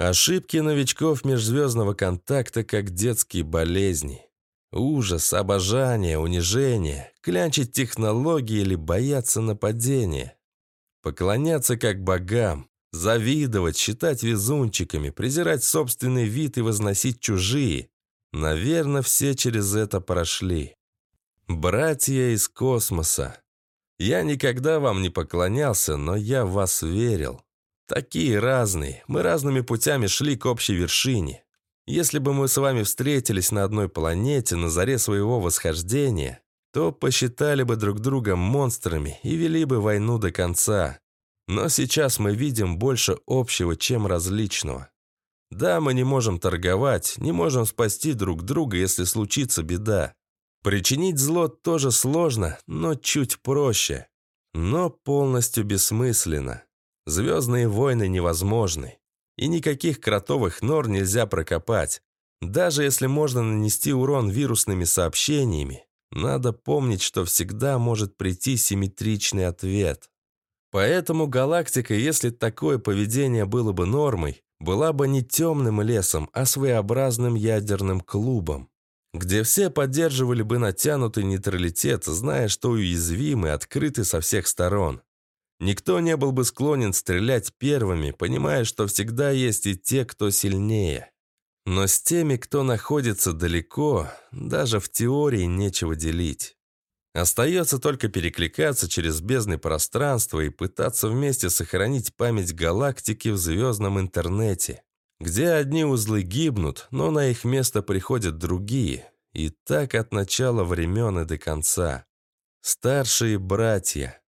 Ошибки новичков межзвездного контакта как детские болезни. Ужас, обожание, унижение, клянчить технологии или бояться нападения. Поклоняться как богам, завидовать, считать везунчиками, презирать собственный вид и возносить чужие. Наверное, все через это прошли. Братья из космоса. Я никогда вам не поклонялся, но я вас верил. Такие разные, мы разными путями шли к общей вершине. Если бы мы с вами встретились на одной планете на заре своего восхождения, то посчитали бы друг друга монстрами и вели бы войну до конца. Но сейчас мы видим больше общего, чем различного. Да, мы не можем торговать, не можем спасти друг друга, если случится беда. Причинить зло тоже сложно, но чуть проще. Но полностью бессмысленно. Звездные войны невозможны. И никаких кротовых нор нельзя прокопать. Даже если можно нанести урон вирусными сообщениями, надо помнить, что всегда может прийти симметричный ответ. Поэтому галактика, если такое поведение было бы нормой, была бы не темным лесом, а своеобразным ядерным клубом, где все поддерживали бы натянутый нейтралитет, зная, что уязвимы, открыты со всех сторон. Никто не был бы склонен стрелять первыми, понимая, что всегда есть и те, кто сильнее. Но с теми, кто находится далеко, даже в теории нечего делить. Остается только перекликаться через бездны пространства и пытаться вместе сохранить память галактики в звездном интернете, где одни узлы гибнут, но на их место приходят другие, и так от начала времен и до конца. Старшие братья,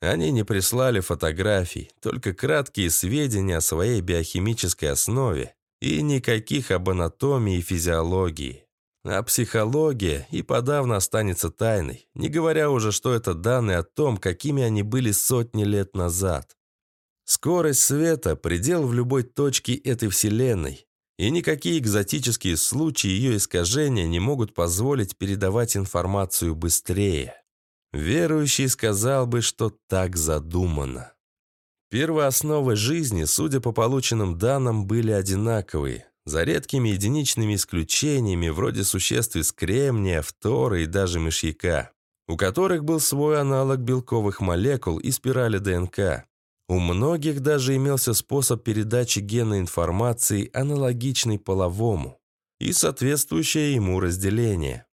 они не прислали фотографий, только краткие сведения о своей биохимической основе и никаких об анатомии и физиологии. А психология и подавно останется тайной, не говоря уже, что это данные о том, какими они были сотни лет назад. Скорость света – предел в любой точке этой вселенной, и никакие экзотические случаи ее искажения не могут позволить передавать информацию быстрее. Верующий сказал бы, что так задумано. Первоосновы жизни, судя по полученным данным, были одинаковые, за редкими единичными исключениями, вроде существ из кремния, фтора и даже мышьяка, у которых был свой аналог белковых молекул и спирали ДНК. У многих даже имелся способ передачи генной информации, аналогичный половому, и соответствующее ему разделение.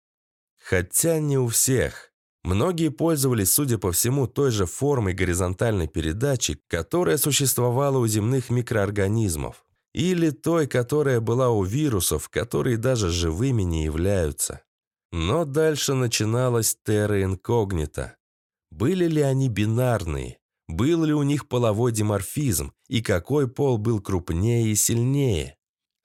Хотя не у всех. Многие пользовались, судя по всему, той же формой горизонтальной передачи, которая существовала у земных микроорганизмов, или той, которая была у вирусов, которые даже живыми не являются. Но дальше начиналась терра инкогнита. Были ли они бинарные? Был ли у них половой диморфизм? И какой пол был крупнее и сильнее?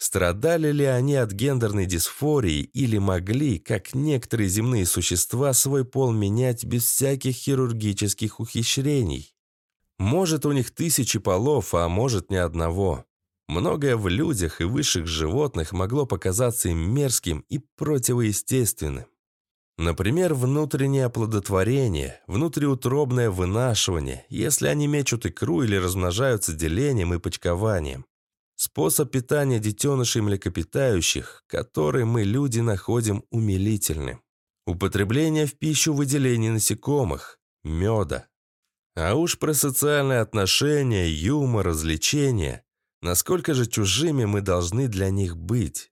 Страдали ли они от гендерной дисфории или могли, как некоторые земные существа, свой пол менять без всяких хирургических ухищрений? Может, у них тысячи полов, а может, ни одного. Многое в людях и высших животных могло показаться им мерзким и противоестественным. Например, внутреннее оплодотворение, внутриутробное вынашивание, если они мечут икру или размножаются делением и почкованием. Способ питания детенышей млекопитающих, который мы, люди, находим умилительным. Употребление в пищу выделений насекомых, меда. А уж про социальные отношения, юмор, развлечения. Насколько же чужими мы должны для них быть?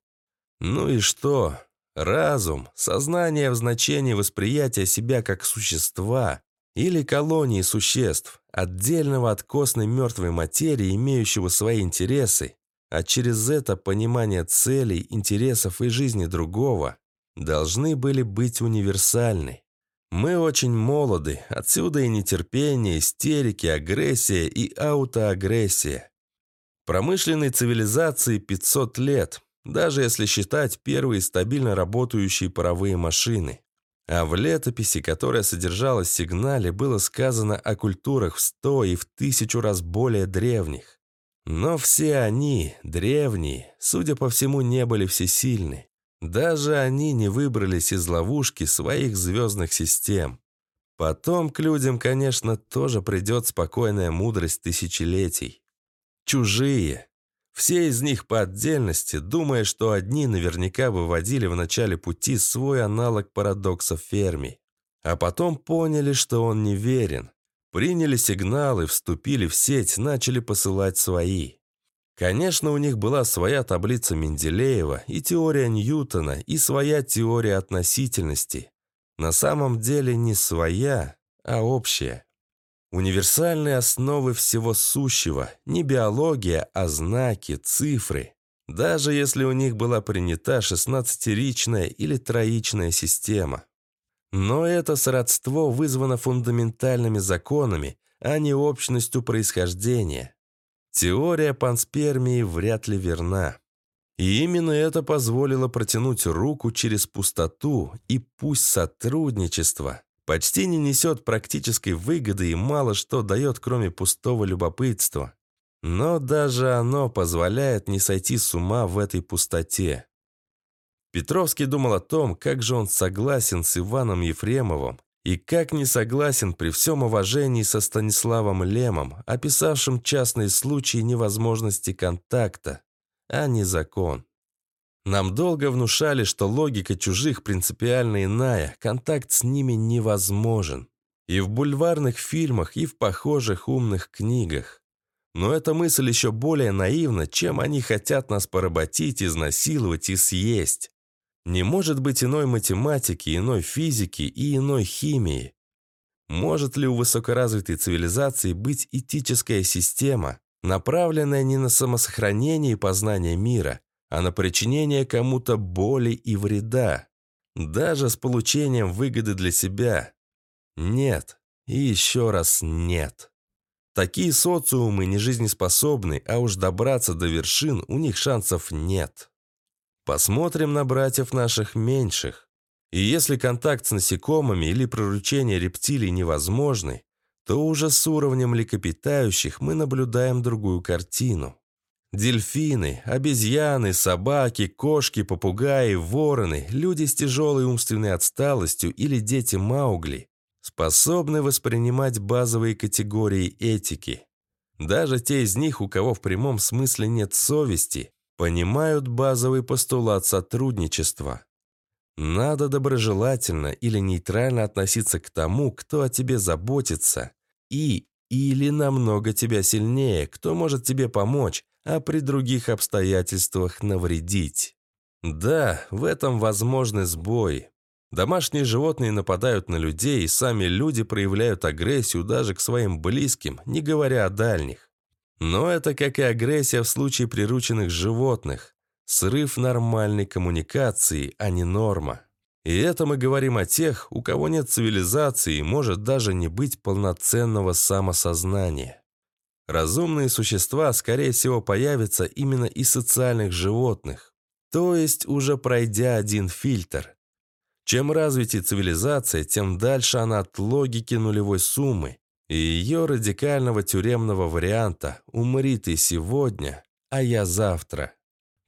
Ну и что? Разум, сознание в значении восприятия себя как существа или колонии существ, отдельного от костной мертвой материи, имеющего свои интересы, а через это понимание целей, интересов и жизни другого должны были быть универсальны. Мы очень молоды, отсюда и нетерпение, истерики, агрессия и аутоагрессия. Промышленной цивилизации 500 лет, даже если считать первые стабильно работающие паровые машины. А в летописи, которая содержалась в сигнале, было сказано о культурах в сто и в тысячу раз более древних. Но все они, древние, судя по всему, не были всесильны. Даже они не выбрались из ловушки своих звездных систем. Потом к людям, конечно, тоже придет спокойная мудрость тысячелетий. Чужие. Все из них по отдельности, думая, что одни наверняка выводили в начале пути свой аналог парадокса Ферми. А потом поняли, что он неверен. Приняли сигналы, вступили в сеть, начали посылать свои. Конечно, у них была своя таблица Менделеева и теория Ньютона, и своя теория относительности. На самом деле не своя, а общая. Универсальные основы всего сущего, не биология, а знаки, цифры. Даже если у них была принята шестнадцатеричная или троичная система. Но это сродство вызвано фундаментальными законами, а не общностью происхождения. Теория панспермии вряд ли верна. И именно это позволило протянуть руку через пустоту, и пусть сотрудничество почти не несет практической выгоды и мало что дает, кроме пустого любопытства. Но даже оно позволяет не сойти с ума в этой пустоте. Петровский думал о том, как же он согласен с Иваном Ефремовым и как не согласен при всем уважении со Станиславом Лемом, описавшим частные случаи невозможности контакта, а не закон. Нам долго внушали, что логика чужих принципиально иная, контакт с ними невозможен. И в бульварных фильмах, и в похожих умных книгах. Но эта мысль еще более наивна, чем они хотят нас поработить, изнасиловать и съесть. Не может быть иной математики, иной физики и иной химии. Может ли у высокоразвитой цивилизации быть этическая система, направленная не на самосохранение и познание мира, а на причинение кому-то боли и вреда, даже с получением выгоды для себя? Нет. И еще раз нет. Такие социумы не жизнеспособны, а уж добраться до вершин у них шансов нет. Посмотрим на братьев наших меньших. И если контакт с насекомыми или проручение рептилий невозможны, то уже с уровнем млекопитающих мы наблюдаем другую картину. Дельфины, обезьяны, собаки, кошки, попугаи, вороны, люди с тяжелой умственной отсталостью или дети Маугли способны воспринимать базовые категории этики. Даже те из них, у кого в прямом смысле нет совести, понимают базовый постулат сотрудничества. Надо доброжелательно или нейтрально относиться к тому, кто о тебе заботится, и или намного тебя сильнее, кто может тебе помочь, а при других обстоятельствах навредить. Да, в этом возможны сбои. Домашние животные нападают на людей, и сами люди проявляют агрессию даже к своим близким, не говоря о дальних. Но это как и агрессия в случае прирученных животных. Срыв нормальной коммуникации, а не норма. И это мы говорим о тех, у кого нет цивилизации и может даже не быть полноценного самосознания. Разумные существа, скорее всего, появятся именно из социальных животных, то есть уже пройдя один фильтр. Чем развитее цивилизация, тем дальше она от логики нулевой суммы и ее радикального тюремного варианта «умри ты сегодня, а я завтра»,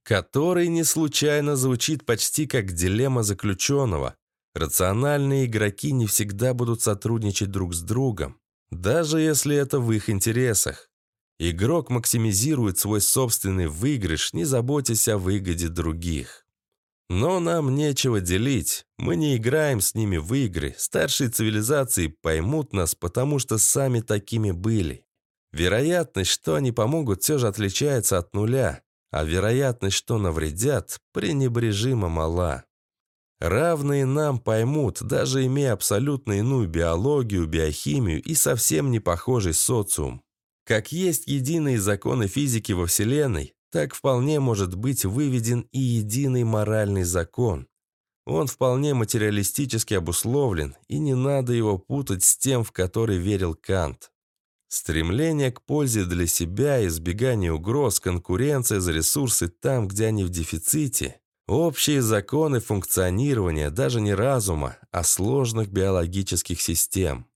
который не случайно звучит почти как дилемма заключенного. Рациональные игроки не всегда будут сотрудничать друг с другом, даже если это в их интересах. Игрок максимизирует свой собственный выигрыш, не заботясь о выгоде других. Но нам нечего делить. Мы не играем с ними в игры. Старшие цивилизации поймут нас, потому что сами такими были. Вероятность, что они помогут, все же отличается от нуля, а вероятность, что навредят, пренебрежимо мала. Равные нам поймут, даже имея абсолютно иную биологию, биохимию и совсем не похожий социум. Как есть единые законы физики во Вселенной, так вполне может быть выведен и единый моральный закон. Он вполне материалистически обусловлен, и не надо его путать с тем, в который верил Кант. Стремление к пользе для себя, избегание угроз, конкуренция за ресурсы там, где они в дефиците – общие законы функционирования даже не разума, а сложных биологических систем.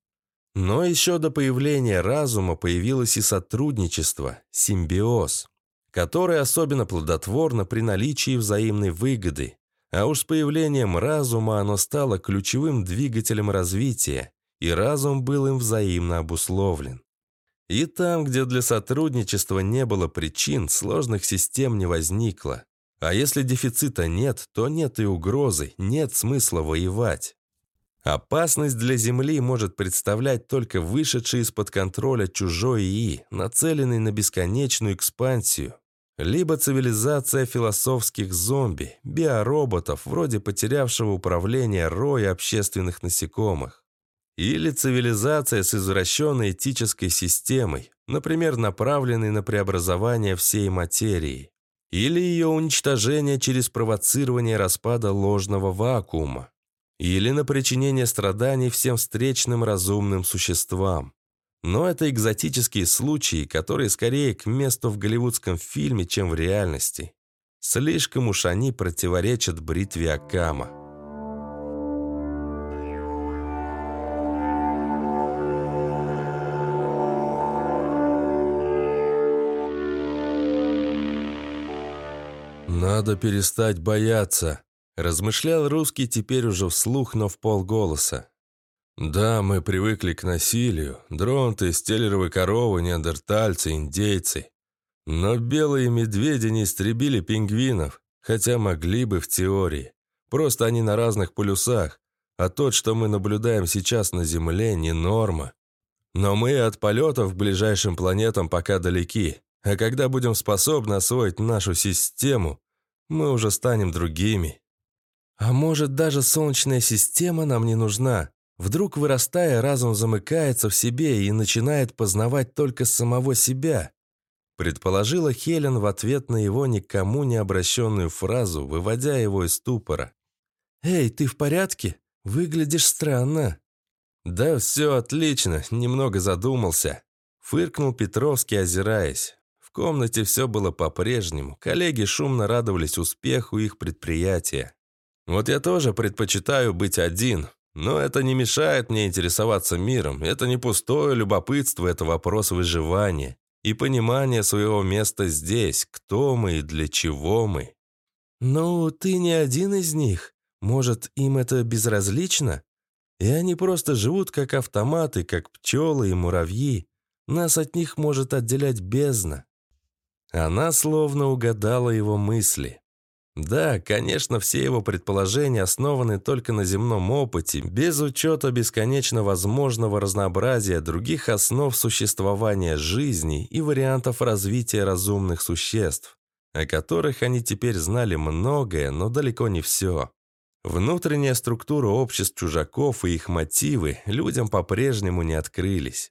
Но еще до появления разума появилось и сотрудничество, симбиоз, который особенно плодотворно при наличии взаимной выгоды. А уж с появлением разума оно стало ключевым двигателем развития, и разум был им взаимно обусловлен. И там, где для сотрудничества не было причин, сложных систем не возникло. А если дефицита нет, то нет и угрозы, нет смысла воевать. Опасность для Земли может представлять только вышедший из-под контроля чужой ИИ, нацеленный на бесконечную экспансию. Либо цивилизация философских зомби, биороботов, вроде потерявшего управление роя общественных насекомых. Или цивилизация с извращенной этической системой, например, направленной на преобразование всей материи. Или ее уничтожение через провоцирование распада ложного вакуума. Или на причинение страданий всем встречным разумным существам. Но это экзотические случаи, которые скорее к месту в голливудском фильме, чем в реальности. Слишком уж они противоречат бритве Акама. «Надо перестать бояться», – размышлял русский теперь уже вслух, но в полголоса. «Да, мы привыкли к насилию. Дронты, стеллеровые коровы, неандертальцы, индейцы. Но белые медведи не истребили пингвинов, хотя могли бы в теории. Просто они на разных полюсах, а тот, что мы наблюдаем сейчас на Земле, не норма. Но мы от полетов к ближайшим планетам пока далеки, а когда будем способны освоить нашу систему, мы уже станем другими. А может, даже Солнечная система нам не нужна? Вдруг, вырастая, разум замыкается в себе и начинает познавать только самого себя? Предположила Хелен в ответ на его никому не обращенную фразу, выводя его из ступора. «Эй, ты в порядке? Выглядишь странно». «Да все отлично, немного задумался», — фыркнул Петровский, озираясь комнате все было по-прежнему. Коллеги шумно радовались успеху их предприятия. Вот я тоже предпочитаю быть один, но это не мешает мне интересоваться миром. Это не пустое любопытство, это вопрос выживания и понимания своего места здесь, кто мы и для чего мы. «Ну, ты не один из них. Может, им это безразлично? И они просто живут как автоматы, как пчелы и муравьи. Нас от них может отделять бездна. Она словно угадала его мысли. Да, конечно, все его предположения основаны только на земном опыте, без учета бесконечно возможного разнообразия других основ существования жизни и вариантов развития разумных существ, о которых они теперь знали многое, но далеко не все. Внутренняя структура обществ чужаков и их мотивы людям по-прежнему не открылись.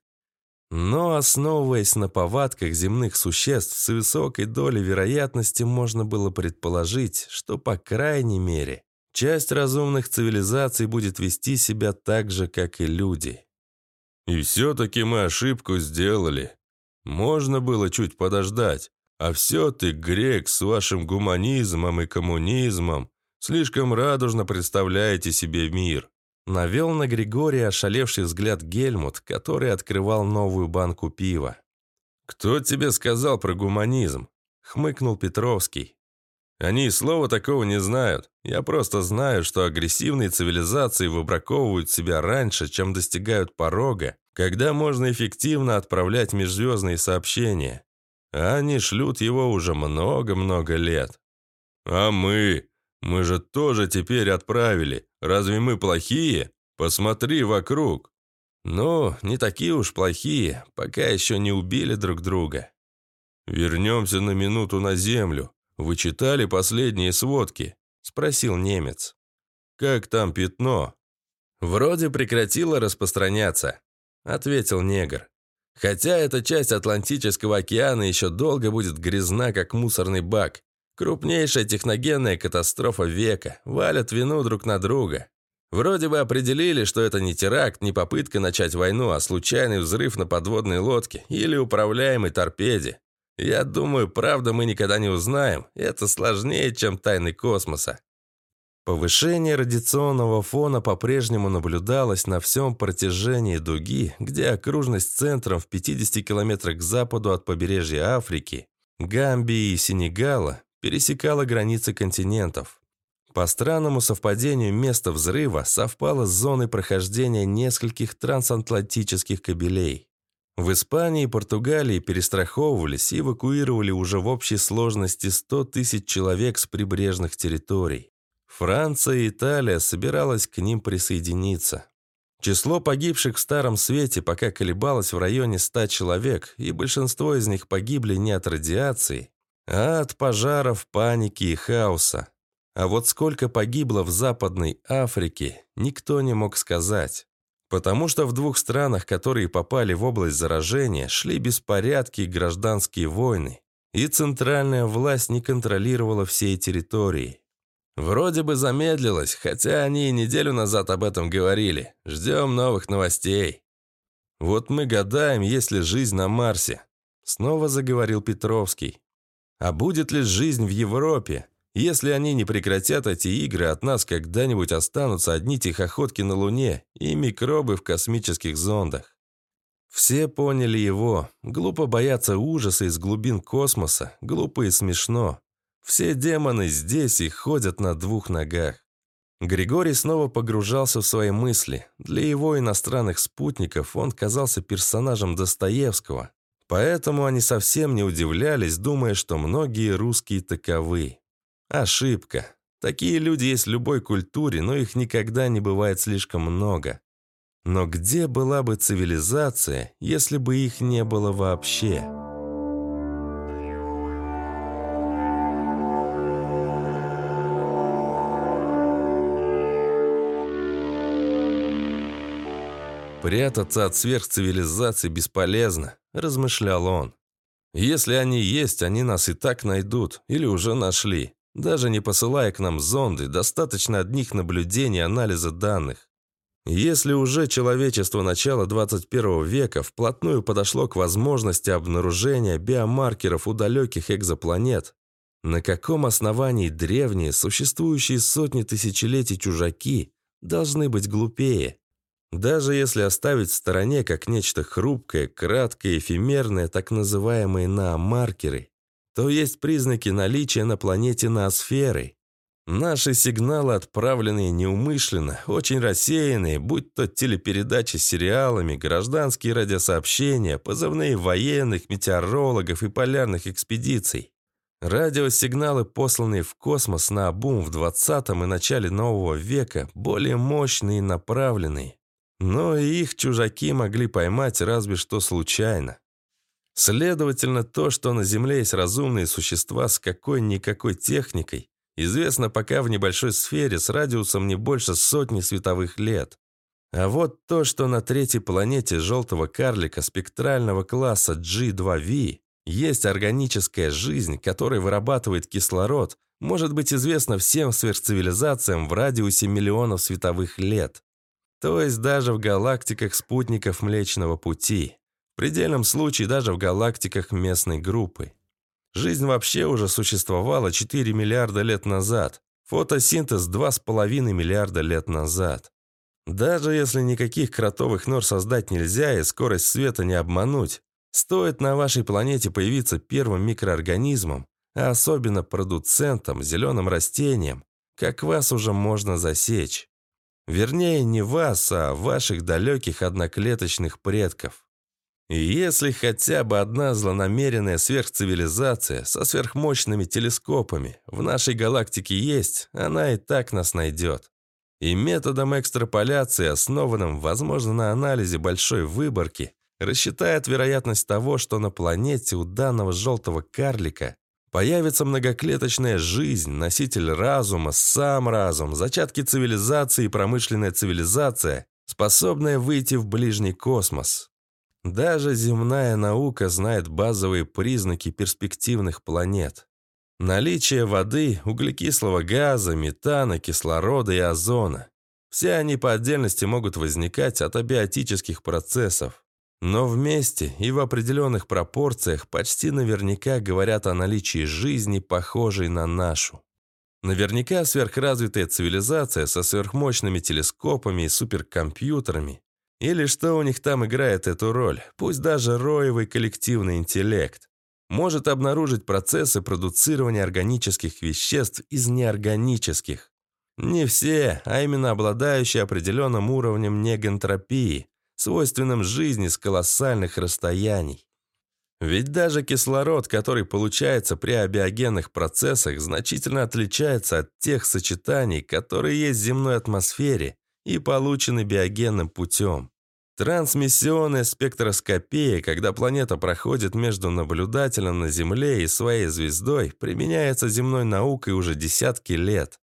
Но, основываясь на повадках земных существ, с высокой долей вероятности можно было предположить, что, по крайней мере, часть разумных цивилизаций будет вести себя так же, как и люди. И все-таки мы ошибку сделали. Можно было чуть подождать. А все ты, грек, с вашим гуманизмом и коммунизмом, слишком радужно представляете себе мир. Навел на Григория ошалевший взгляд Гельмут, который открывал новую банку пива. «Кто тебе сказал про гуманизм?» — хмыкнул Петровский. «Они и слова такого не знают. Я просто знаю, что агрессивные цивилизации выбраковывают себя раньше, чем достигают порога, когда можно эффективно отправлять межзвездные сообщения. А они шлют его уже много-много лет. А мы? Мы же тоже теперь отправили. Разве мы плохие? Посмотри вокруг. Ну, не такие уж плохие, пока еще не убили друг друга. Вернемся на минуту на землю. Вы читали последние сводки? Спросил немец. Как там пятно? Вроде прекратило распространяться, ответил негр. Хотя эта часть Атлантического океана еще долго будет грязна, как мусорный бак. Крупнейшая техногенная катастрофа века. Валят вину друг на друга. Вроде бы определили, что это не теракт, не попытка начать войну, а случайный взрыв на подводной лодке или управляемой торпеде. Я думаю, правда мы никогда не узнаем. Это сложнее, чем тайны космоса. Повышение радиационного фона по-прежнему наблюдалось на всем протяжении дуги, где окружность центром в 50 километрах к западу от побережья Африки, Гамбии и Сенегала пересекала границы континентов. По странному совпадению место взрыва совпало с зоной прохождения нескольких трансатлантических кабелей. В Испании и Португалии перестраховывались и эвакуировали уже в общей сложности 100 тысяч человек с прибрежных территорий. Франция и Италия собиралась к ним присоединиться. Число погибших в Старом Свете пока колебалось в районе 100 человек, и большинство из них погибли не от радиации, а от пожаров, паники и хаоса. А вот сколько погибло в Западной Африке, никто не мог сказать. Потому что в двух странах, которые попали в область заражения, шли беспорядки и гражданские войны, и центральная власть не контролировала все территории. Вроде бы замедлилось, хотя они и неделю назад об этом говорили. Ждем новых новостей. Вот мы гадаем, есть ли жизнь на Марсе. Снова заговорил Петровский. А будет ли жизнь в Европе? Если они не прекратят эти игры, от нас когда-нибудь останутся одни тихоходки на Луне и микробы в космических зондах. Все поняли его. Глупо бояться ужаса из глубин космоса. Глупо и смешно. Все демоны здесь и ходят на двух ногах. Григорий снова погружался в свои мысли. Для его иностранных спутников он казался персонажем Достоевского. Поэтому они совсем не удивлялись, думая, что многие русские таковы. Ошибка. Такие люди есть в любой культуре, но их никогда не бывает слишком много. Но где была бы цивилизация, если бы их не было вообще? «Прятаться от сверхцивилизации бесполезно», – размышлял он. «Если они есть, они нас и так найдут, или уже нашли. Даже не посылая к нам зонды, достаточно одних наблюдений и анализа данных. Если уже человечество начала 21 века вплотную подошло к возможности обнаружения биомаркеров у далеких экзопланет, на каком основании древние, существующие сотни тысячелетий чужаки, должны быть глупее? Даже если оставить в стороне как нечто хрупкое, краткое, эфемерное, так называемые наомаркеры, то есть признаки наличия на планете ноосферы. Наши сигналы, отправленные неумышленно, очень рассеянные, будь то телепередачи с сериалами, гражданские радиосообщения, позывные военных, метеорологов и полярных экспедиций. Радиосигналы, посланные в космос на обум в 20 и начале нового века, более мощные и направленные. Но и их чужаки могли поймать разве что случайно. Следовательно, то, что на Земле есть разумные существа с какой-никакой техникой, известно пока в небольшой сфере с радиусом не больше сотни световых лет. А вот то, что на третьей планете желтого карлика спектрального класса G2V есть органическая жизнь, которая вырабатывает кислород, может быть известно всем сверхцивилизациям в радиусе миллионов световых лет. То есть даже в галактиках спутников Млечного Пути. В предельном случае даже в галактиках местной группы. Жизнь вообще уже существовала 4 миллиарда лет назад. Фотосинтез 2,5 миллиарда лет назад. Даже если никаких кротовых нор создать нельзя и скорость света не обмануть, стоит на вашей планете появиться первым микроорганизмом, а особенно продуцентом, зеленым растением, как вас уже можно засечь. Вернее, не вас, а ваших далеких одноклеточных предков. И если хотя бы одна злонамеренная сверхцивилизация со сверхмощными телескопами в нашей галактике есть, она и так нас найдет. И методом экстраполяции, основанным, возможно, на анализе большой выборки, рассчитает вероятность того, что на планете у данного желтого карлика появится многоклеточная жизнь, носитель разума, сам разум, зачатки цивилизации и промышленная цивилизация, способная выйти в ближний космос. Даже земная наука знает базовые признаки перспективных планет. Наличие воды, углекислого газа, метана, кислорода и озона. Все они по отдельности могут возникать от абиотических процессов. Но вместе и в определенных пропорциях почти наверняка говорят о наличии жизни, похожей на нашу. Наверняка сверхразвитая цивилизация со сверхмощными телескопами и суперкомпьютерами или что у них там играет эту роль, пусть даже роевый коллективный интеллект, может обнаружить процессы продуцирования органических веществ из неорганических. Не все, а именно обладающие определенным уровнем негентропии, свойственным жизни с колоссальных расстояний. Ведь даже кислород, который получается при абиогенных процессах, значительно отличается от тех сочетаний, которые есть в земной атмосфере и получены биогенным путем. Трансмиссионная спектроскопия, когда планета проходит между наблюдателем на Земле и своей звездой, применяется земной наукой уже десятки лет.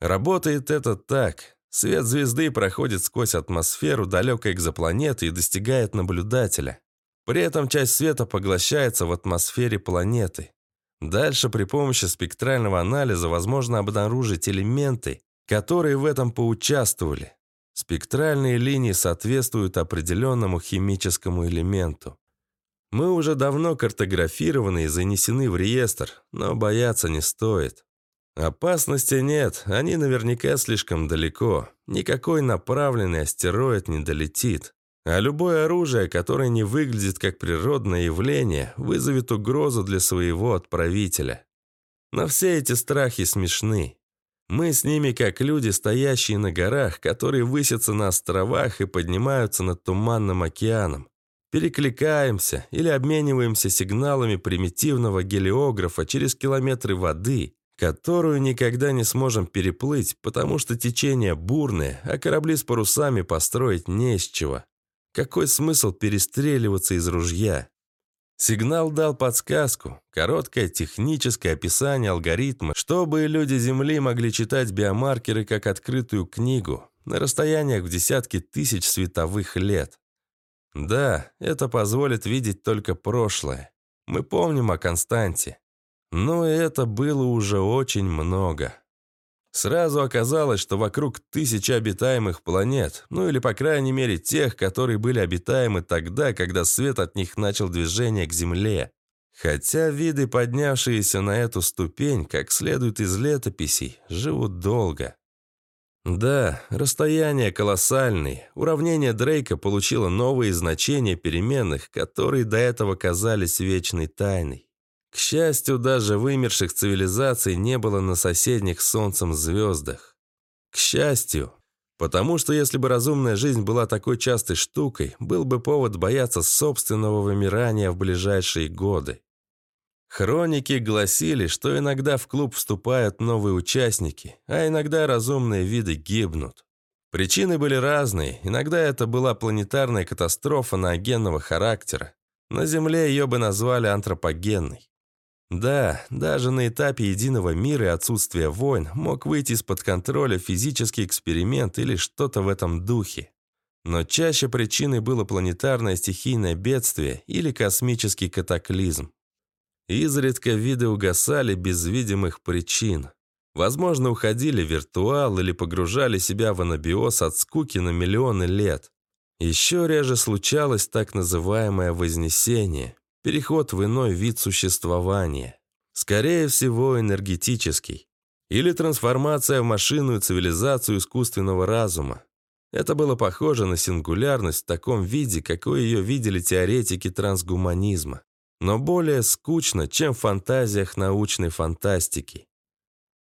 Работает это так. Свет звезды проходит сквозь атмосферу далекой экзопланеты и достигает наблюдателя. При этом часть света поглощается в атмосфере планеты. Дальше при помощи спектрального анализа возможно обнаружить элементы, которые в этом поучаствовали. Спектральные линии соответствуют определенному химическому элементу. Мы уже давно картографированы и занесены в реестр, но бояться не стоит. Опасности нет, они наверняка слишком далеко. Никакой направленный астероид не долетит. А любое оружие, которое не выглядит как природное явление, вызовет угрозу для своего отправителя. Но все эти страхи смешны. Мы с ними как люди, стоящие на горах, которые высятся на островах и поднимаются над туманным океаном. Перекликаемся или обмениваемся сигналами примитивного гелиографа через километры воды, которую никогда не сможем переплыть, потому что течение бурное, а корабли с парусами построить не из чего. Какой смысл перестреливаться из ружья? Сигнал дал подсказку, короткое техническое описание алгоритма, чтобы люди Земли могли читать биомаркеры как открытую книгу на расстояниях в десятки тысяч световых лет. Да, это позволит видеть только прошлое. Мы помним о Константе. Но это было уже очень много. Сразу оказалось, что вокруг тысячи обитаемых планет, ну или, по крайней мере, тех, которые были обитаемы тогда, когда свет от них начал движение к Земле. Хотя виды, поднявшиеся на эту ступень, как следует из летописей, живут долго. Да, расстояние колоссальное. Уравнение Дрейка получило новые значения переменных, которые до этого казались вечной тайной. К счастью, даже вымерших цивилизаций не было на соседних с Солнцем звездах. К счастью, потому что если бы разумная жизнь была такой частой штукой, был бы повод бояться собственного вымирания в ближайшие годы. Хроники гласили, что иногда в клуб вступают новые участники, а иногда разумные виды гибнут. Причины были разные, иногда это была планетарная катастрофа наогенного характера. На Земле ее бы назвали антропогенной. Да, даже на этапе единого мира и отсутствия войн мог выйти из-под контроля физический эксперимент или что-то в этом духе. Но чаще причиной было планетарное стихийное бедствие или космический катаклизм. Изредка виды угасали без видимых причин. Возможно, уходили в виртуал или погружали себя в анабиоз от скуки на миллионы лет. Еще реже случалось так называемое вознесение, переход в иной вид существования. Скорее всего, энергетический. Или трансформация в машину и цивилизацию искусственного разума. Это было похоже на сингулярность в таком виде, какой ее видели теоретики трансгуманизма, но более скучно, чем в фантазиях научной фантастики.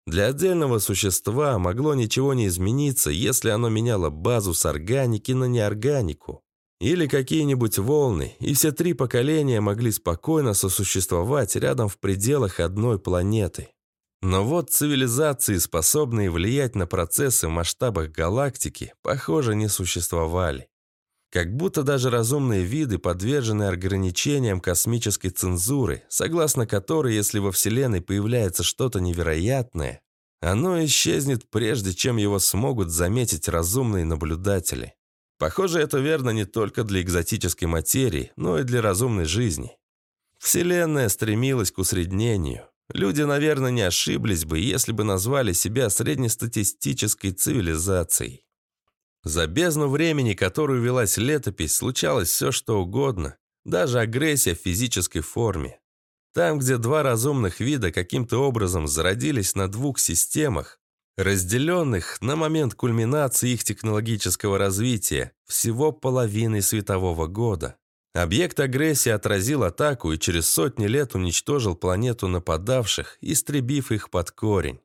Для отдельного существа могло ничего не измениться, если оно меняло базу с органики на неорганику. Или какие-нибудь волны, и все три поколения могли спокойно сосуществовать рядом в пределах одной планеты. Но вот цивилизации, способные влиять на процессы в масштабах галактики, похоже, не существовали. Как будто даже разумные виды подвержены ограничениям космической цензуры, согласно которой, если во Вселенной появляется что-то невероятное, оно исчезнет прежде, чем его смогут заметить разумные наблюдатели. Похоже, это верно не только для экзотической материи, но и для разумной жизни. Вселенная стремилась к усреднению. Люди, наверное, не ошиблись бы, если бы назвали себя среднестатистической цивилизацией. За бездну времени, которую велась летопись, случалось все, что угодно, даже агрессия в физической форме. Там, где два разумных вида каким-то образом зародились на двух системах, разделенных на момент кульминации их технологического развития всего половины светового года. Объект агрессии отразил атаку и через сотни лет уничтожил планету нападавших, истребив их под корень.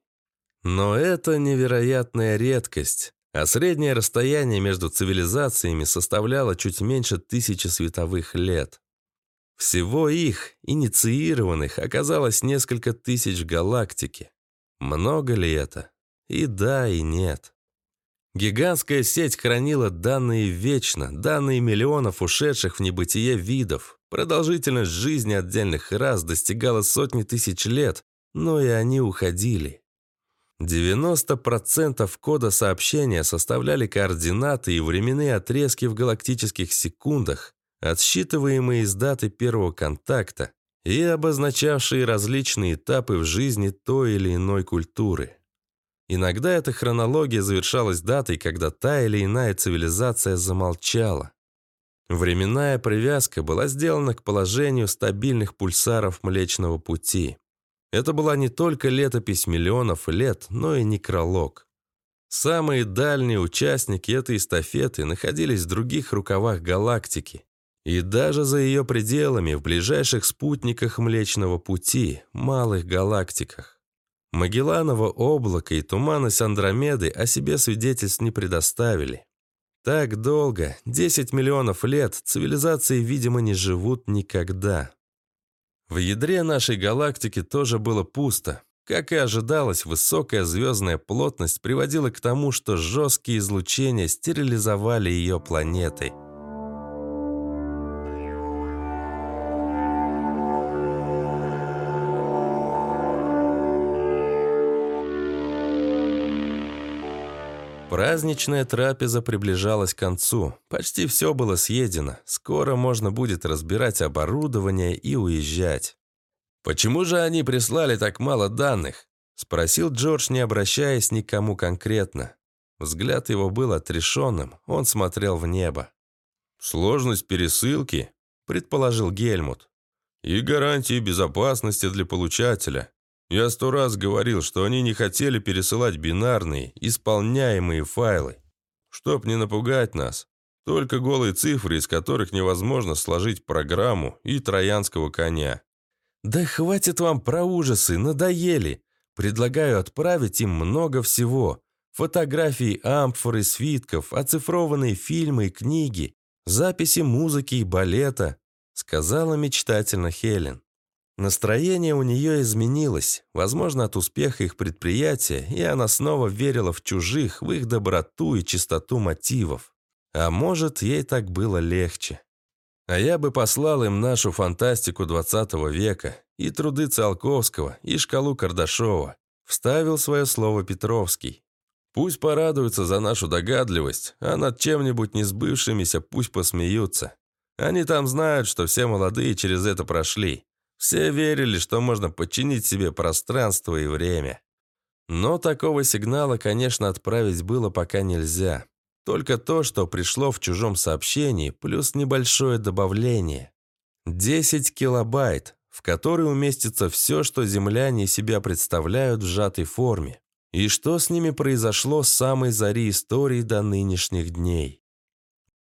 Но это невероятная редкость. а среднее расстояние между цивилизациями составляло чуть меньше тысячи световых лет. Всего их, инициированных, оказалось несколько тысяч галактики. Много ли это? И да, и нет. Гигантская сеть хранила данные вечно, данные миллионов ушедших в небытие видов. Продолжительность жизни отдельных рас достигала сотни тысяч лет, но и они уходили. 90% кода сообщения составляли координаты и временные отрезки в галактических секундах, отсчитываемые из даты первого контакта и обозначавшие различные этапы в жизни той или иной культуры. Иногда эта хронология завершалась датой, когда та или иная цивилизация замолчала. Временная привязка была сделана к положению стабильных пульсаров Млечного Пути. Это была не только летопись миллионов лет, но и некролог. Самые дальние участники этой эстафеты находились в других рукавах галактики. И даже за ее пределами, в ближайших спутниках Млечного Пути, малых галактиках. Магелланово облако и туманность Андромеды о себе свидетельств не предоставили. Так долго, 10 миллионов лет, цивилизации, видимо, не живут никогда. В ядре нашей галактики тоже было пусто. Как и ожидалось, высокая звездная плотность приводила к тому, что жесткие излучения стерилизовали ее планетой. Праздничная трапеза приближалась к концу. Почти все было съедено. Скоро можно будет разбирать оборудование и уезжать. «Почему же они прислали так мало данных?» – спросил Джордж, не обращаясь ни к кому конкретно. Взгляд его был отрешенным, он смотрел в небо. «Сложность пересылки», – предположил Гельмут. «И гарантии безопасности для получателя. Я сто раз говорил, что они не хотели пересылать бинарные, исполняемые файлы. Чтоб не напугать нас. Только голые цифры, из которых невозможно сложить программу и троянского коня. «Да хватит вам про ужасы, надоели. Предлагаю отправить им много всего. Фотографии амфоры, свитков, оцифрованные фильмы и книги, записи музыки и балета», сказала мечтательно Хелен. Настроение у нее изменилось, возможно, от успеха их предприятия, и она снова верила в чужих, в их доброту и чистоту мотивов. А может, ей так было легче. А я бы послал им нашу фантастику 20 века, и труды Циолковского, и шкалу Кардашова. Вставил свое слово Петровский. Пусть порадуются за нашу догадливость, а над чем-нибудь несбывшимися пусть посмеются. Они там знают, что все молодые через это прошли. Все верили, что можно подчинить себе пространство и время. Но такого сигнала, конечно, отправить было пока нельзя. Только то, что пришло в чужом сообщении, плюс небольшое добавление. 10 килобайт, в который уместится все, что земляне себя представляют в сжатой форме. И что с ними произошло с самой зари истории до нынешних дней.